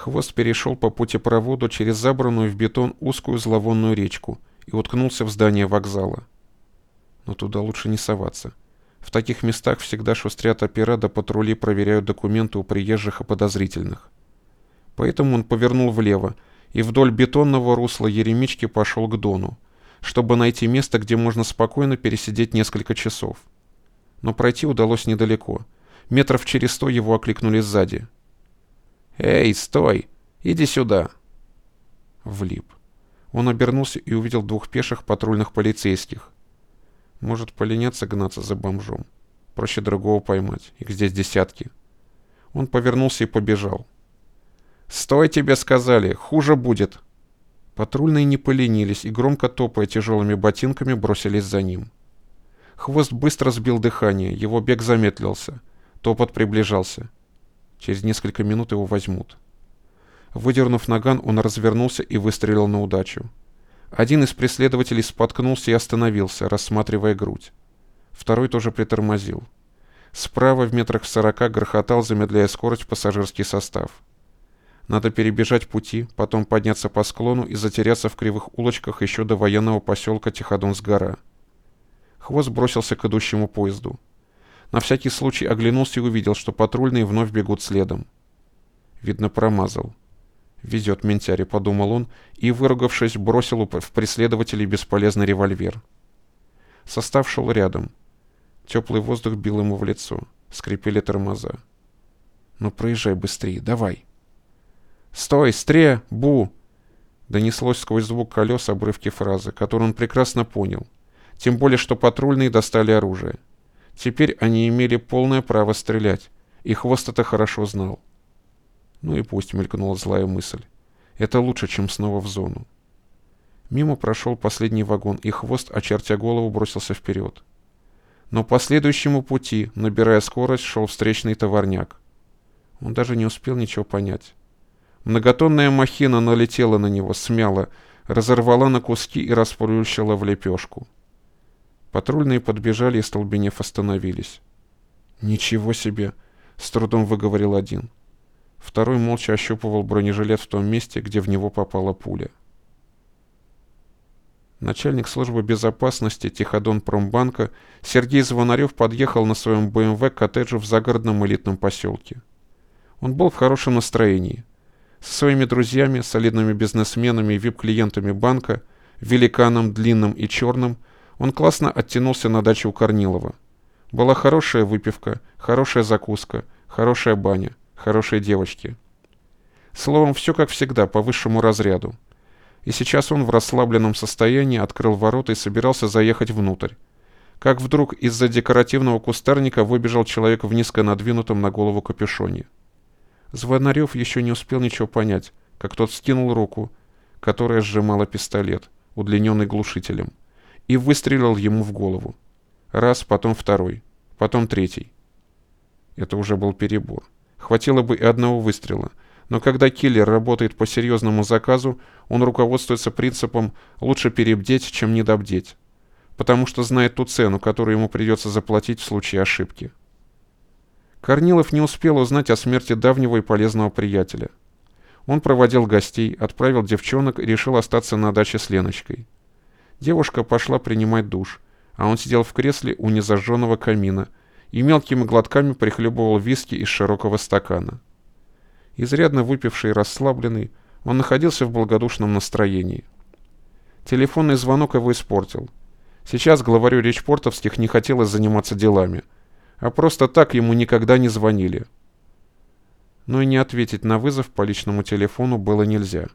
Хвост перешел по путепроводу через забранную в бетон узкую зловонную речку и уткнулся в здание вокзала. Но туда лучше не соваться. В таких местах всегда шустрят опера да патрули проверяют документы у приезжих и подозрительных. Поэтому он повернул влево и вдоль бетонного русла Еремички пошел к Дону, чтобы найти место, где можно спокойно пересидеть несколько часов. Но пройти удалось недалеко. Метров через сто его окликнули сзади. «Эй, стой! Иди сюда!» Влип. Он обернулся и увидел двух пеших патрульных полицейских. Может, поленяться гнаться за бомжом. Проще другого поймать. Их здесь десятки. Он повернулся и побежал. «Стой, тебе сказали! Хуже будет!» Патрульные не поленились и, громко топая тяжелыми ботинками, бросились за ним. Хвост быстро сбил дыхание, его бег замедлился. Топот приближался. Через несколько минут его возьмут. Выдернув наган, он развернулся и выстрелил на удачу. Один из преследователей споткнулся и остановился, рассматривая грудь. Второй тоже притормозил. Справа в метрах сорока грохотал, замедляя скорость, пассажирский состав. Надо перебежать пути, потом подняться по склону и затеряться в кривых улочках еще до военного поселка Тиходонс-гора. Хвост бросился к идущему поезду. На всякий случай оглянулся и увидел, что патрульные вновь бегут следом. Видно, промазал. «Везет ментяре», — подумал он, и, выругавшись, бросил в преследователей бесполезный револьвер. Состав шел рядом. Теплый воздух бил ему в лицо. Скрипели тормоза. «Ну, проезжай быстрее, давай!» «Стой, стре, бу!» Донеслось сквозь звук колес обрывки фразы, которую он прекрасно понял. Тем более, что патрульные достали оружие. Теперь они имели полное право стрелять, и Хвост это хорошо знал. Ну и пусть мелькнула злая мысль. Это лучше, чем снова в зону. Мимо прошел последний вагон, и хвост, очертя голову, бросился вперед. Но по следующему пути, набирая скорость, шел встречный товарняк. Он даже не успел ничего понять. Многотонная махина налетела на него, смяла, разорвала на куски и расплющила в лепешку. Патрульные подбежали и, столбенев, остановились. «Ничего себе!» — с трудом выговорил один. Второй молча ощупывал бронежилет в том месте, где в него попала пуля. Начальник службы безопасности Тиходон Промбанка Сергей Звонарев подъехал на своем БМВ к коттеджу в загородном элитном поселке. Он был в хорошем настроении. Со своими друзьями, солидными бизнесменами и вип-клиентами банка, великаном, длинным и черным, он классно оттянулся на даче у Корнилова. Была хорошая выпивка, хорошая закуска, хорошая баня хорошие девочки. Словом, все как всегда, по высшему разряду. И сейчас он в расслабленном состоянии открыл ворота и собирался заехать внутрь. Как вдруг из-за декоративного кустарника выбежал человек в низко надвинутом на голову капюшоне. Звонарев еще не успел ничего понять, как тот скинул руку, которая сжимала пистолет, удлиненный глушителем, и выстрелил ему в голову. Раз, потом второй, потом третий. Это уже был перебор. Хватило бы и одного выстрела. Но когда киллер работает по серьезному заказу, он руководствуется принципом «лучше перебдеть, чем недобдеть», потому что знает ту цену, которую ему придется заплатить в случае ошибки. Корнилов не успел узнать о смерти давнего и полезного приятеля. Он проводил гостей, отправил девчонок и решил остаться на даче с Леночкой. Девушка пошла принимать душ, а он сидел в кресле у незажженного камина – и мелкими глотками прихлебывал виски из широкого стакана. Изрядно выпивший и расслабленный, он находился в благодушном настроении. Телефонный звонок его испортил. Сейчас главарю речпортовских не хотелось заниматься делами, а просто так ему никогда не звонили. Но и не ответить на вызов по личному телефону было нельзя.